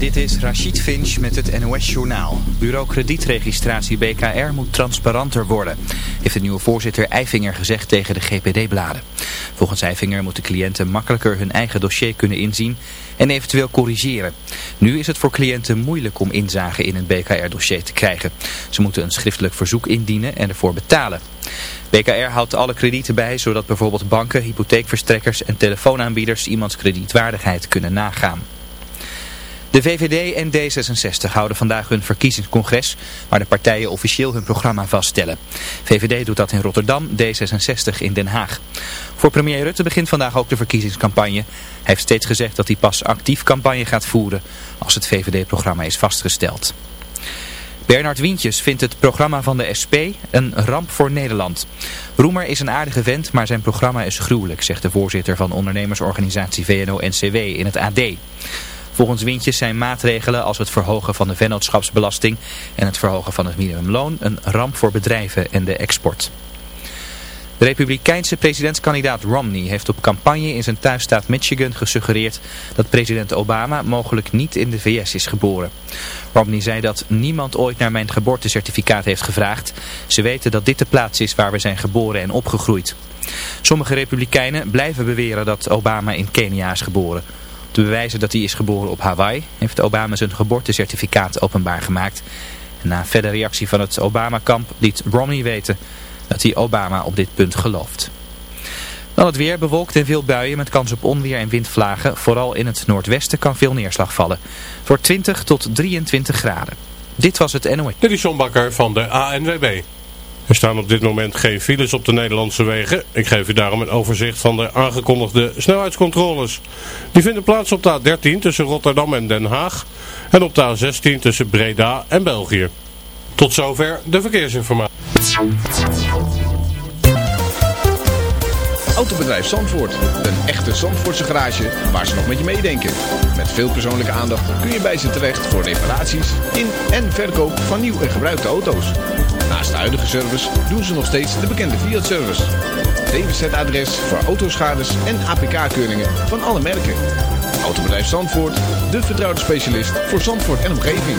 Dit is Rachid Finch met het NOS-journaal. Bureau kredietregistratie BKR moet transparanter worden, heeft de nieuwe voorzitter Eifinger gezegd tegen de GPD-bladen. Volgens Eifinger moeten cliënten makkelijker hun eigen dossier kunnen inzien en eventueel corrigeren. Nu is het voor cliënten moeilijk om inzage in een BKR-dossier te krijgen. Ze moeten een schriftelijk verzoek indienen en ervoor betalen. BKR houdt alle kredieten bij, zodat bijvoorbeeld banken, hypotheekverstrekkers en telefoonaanbieders iemands kredietwaardigheid kunnen nagaan. De VVD en D66 houden vandaag hun verkiezingscongres waar de partijen officieel hun programma vaststellen. VVD doet dat in Rotterdam, D66 in Den Haag. Voor premier Rutte begint vandaag ook de verkiezingscampagne. Hij heeft steeds gezegd dat hij pas actief campagne gaat voeren als het VVD-programma is vastgesteld. Bernard Wientjes vindt het programma van de SP een ramp voor Nederland. Roemer is een aardige vent, maar zijn programma is gruwelijk, zegt de voorzitter van ondernemersorganisatie VNO-NCW in het AD. Volgens Wintjes zijn maatregelen als het verhogen van de vennootschapsbelasting en het verhogen van het minimumloon een ramp voor bedrijven en de export. De republikeinse presidentskandidaat Romney heeft op campagne in zijn thuisstaat Michigan gesuggereerd dat president Obama mogelijk niet in de VS is geboren. Romney zei dat niemand ooit naar mijn geboortecertificaat heeft gevraagd. Ze weten dat dit de plaats is waar we zijn geboren en opgegroeid. Sommige republikeinen blijven beweren dat Obama in Kenia is geboren te bewijzen dat hij is geboren op Hawaii heeft Obama zijn geboortecertificaat openbaar gemaakt. Na verder reactie van het Obama-kamp liet Romney weten dat hij Obama op dit punt gelooft. Dan het weer bewolkt en veel buien met kans op onweer en windvlagen. Vooral in het noordwesten kan veel neerslag vallen. Voor 20 tot 23 graden. Dit was het NOE. Dit is van de ANWB. Er staan op dit moment geen files op de Nederlandse wegen. Ik geef u daarom een overzicht van de aangekondigde snelheidscontroles. Die vinden plaats op de A13 tussen Rotterdam en Den Haag en op de A16 tussen Breda en België. Tot zover de verkeersinformatie. Autobedrijf Zandvoort. Een echte Zandvoortse garage waar ze nog met je meedenken. Met veel persoonlijke aandacht kun je bij ze terecht voor reparaties in en verkoop van nieuw en gebruikte auto's. Naast de huidige service doen ze nog steeds de bekende Fiat-service. DWZ-adres voor autoschades en APK-keuringen van alle merken. Autobedrijf Zandvoort, de vertrouwde specialist voor Zandvoort en omgeving.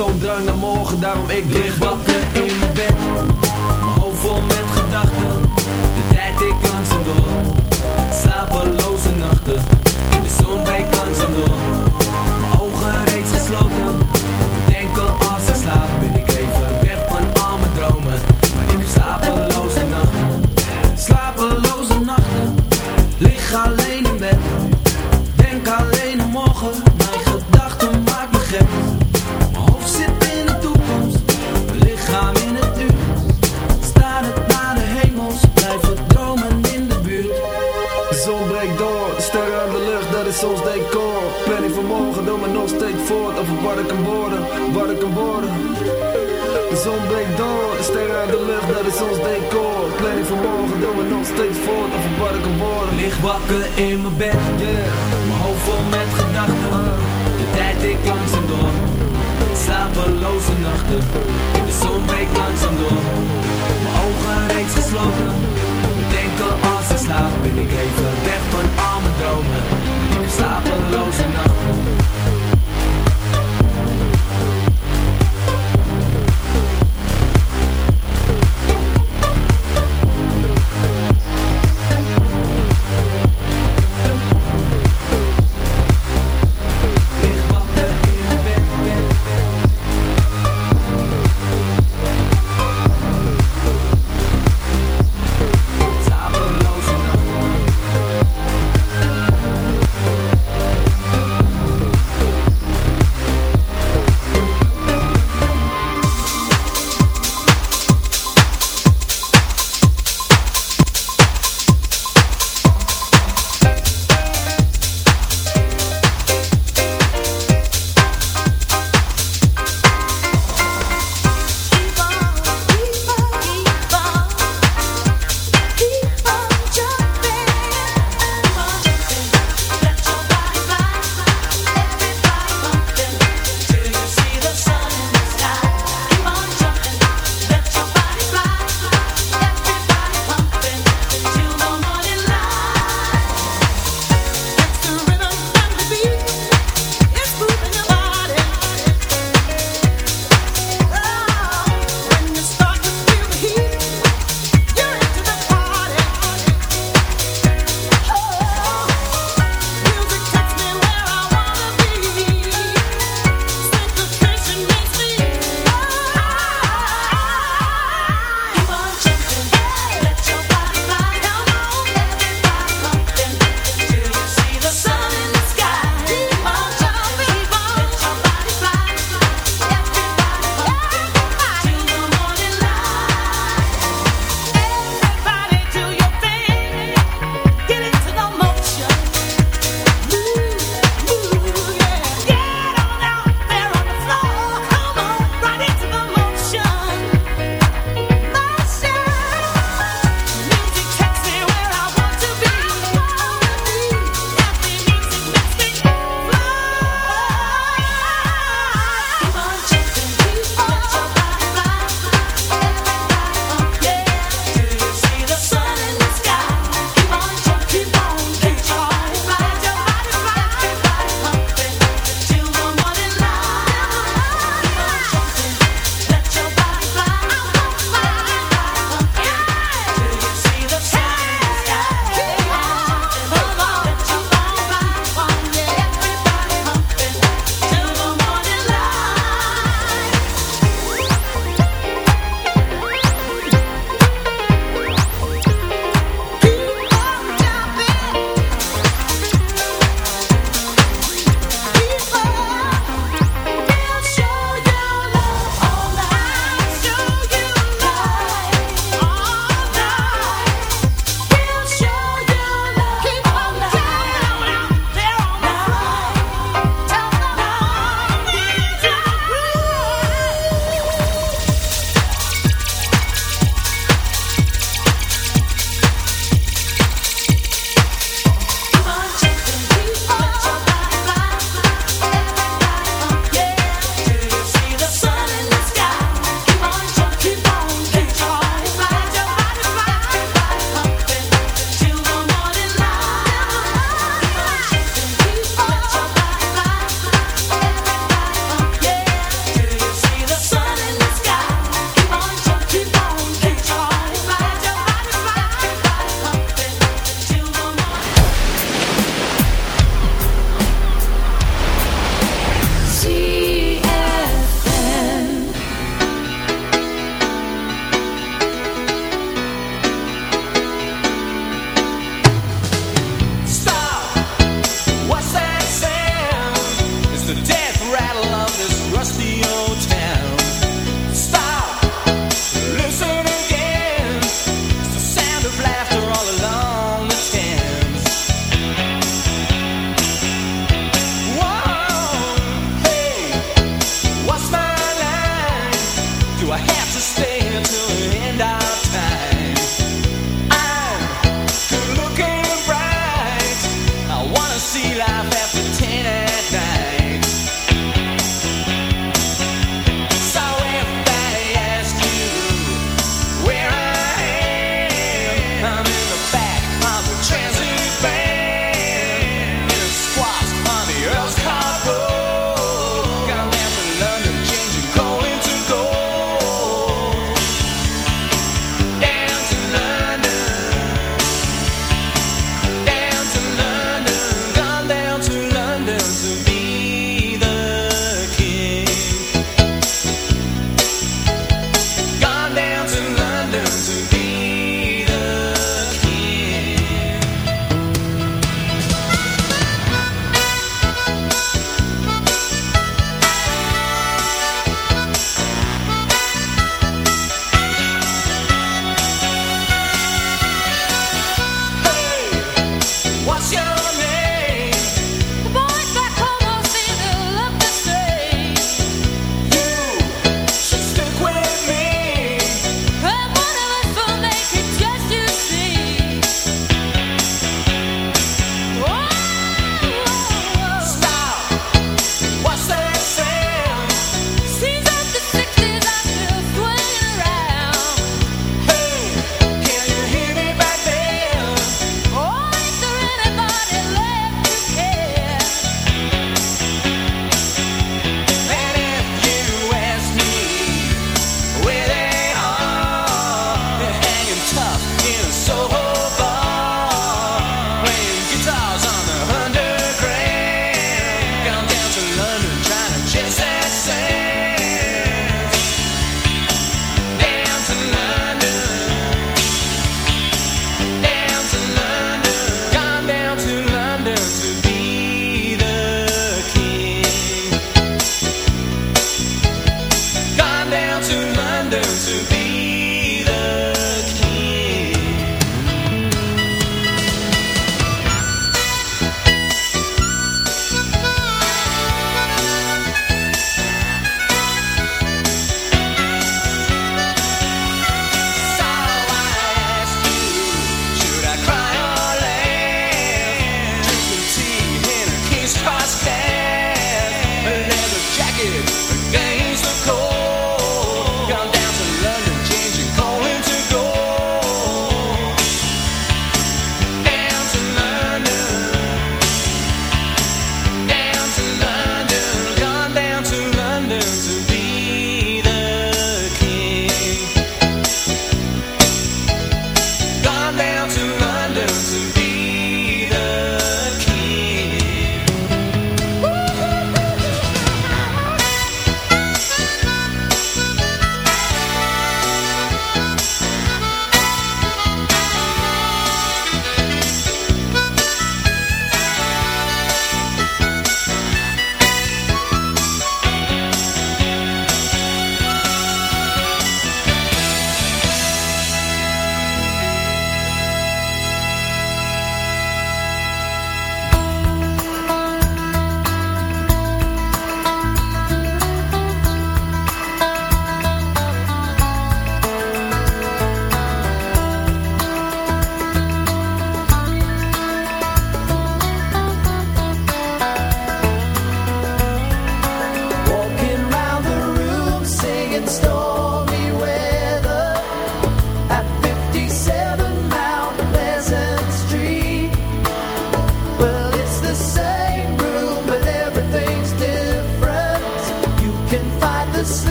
Zo'n drang naar morgen, daarom ik wakker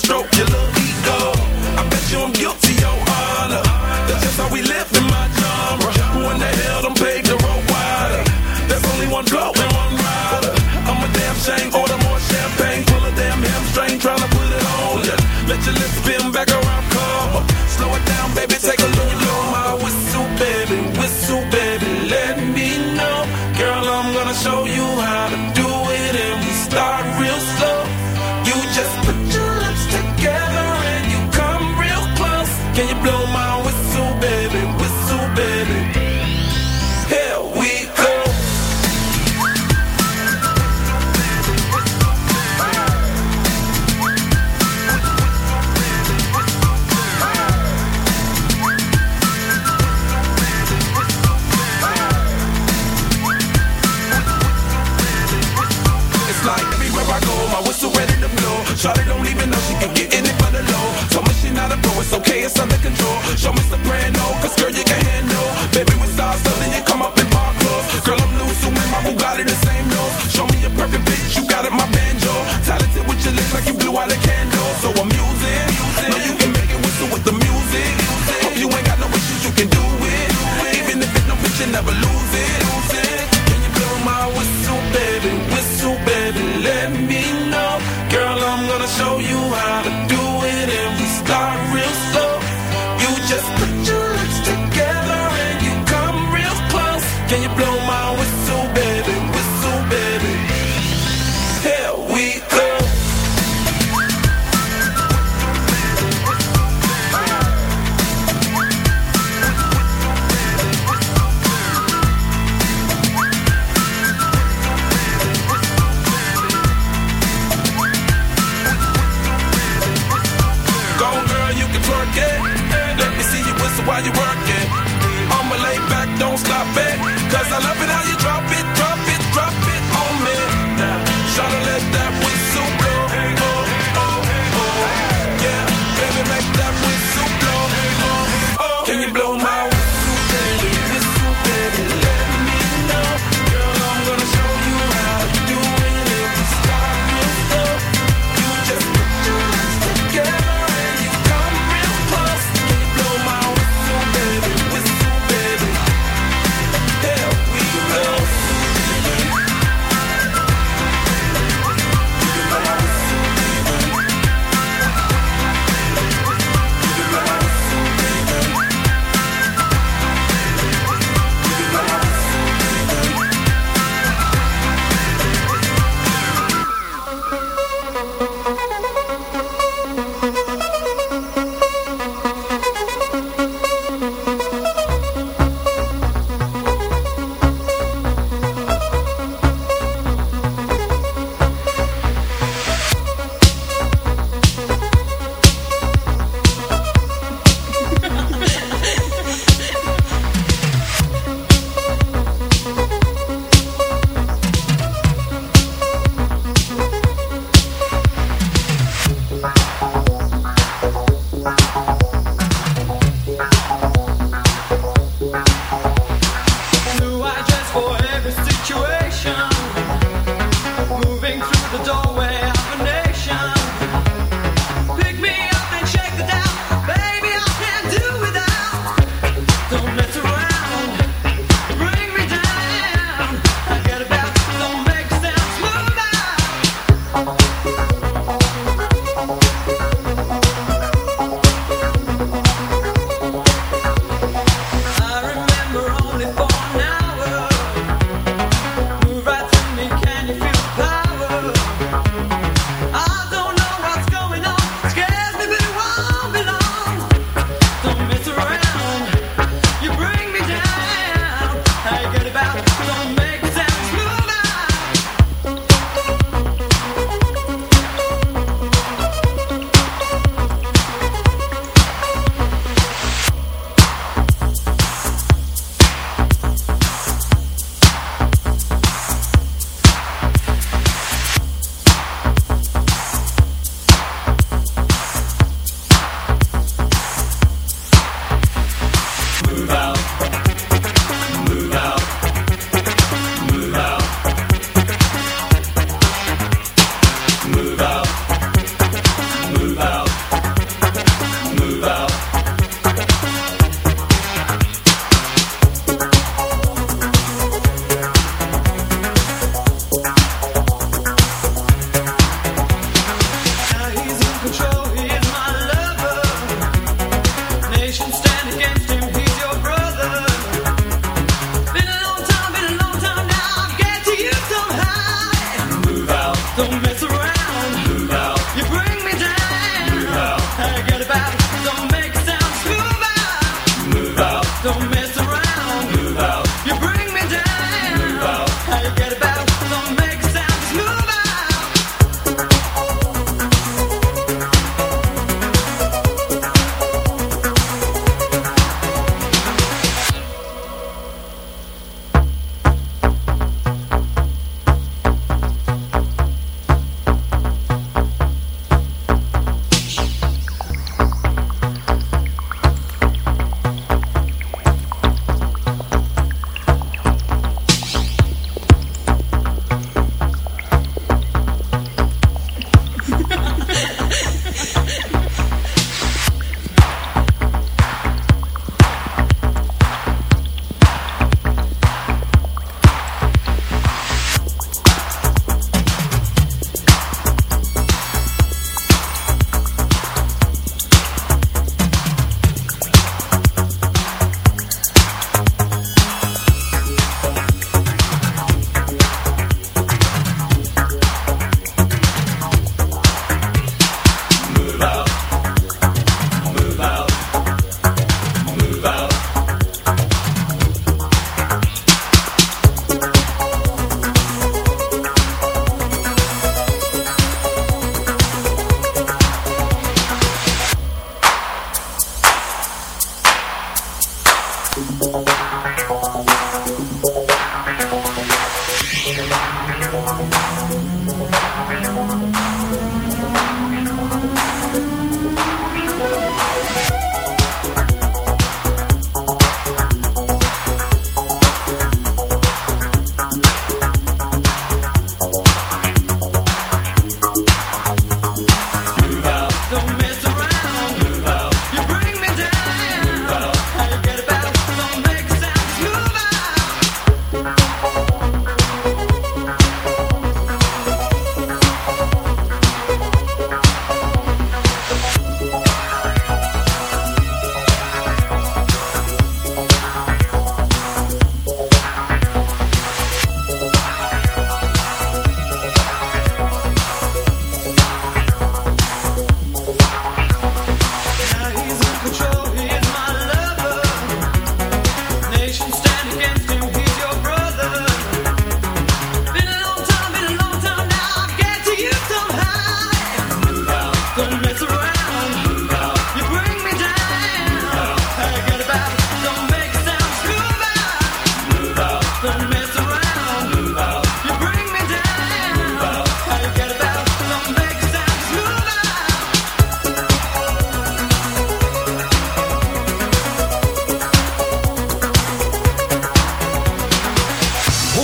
stroke your little ego. I bet you I'm guilty.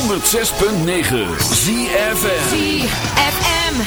106.9 ZFM ZFM.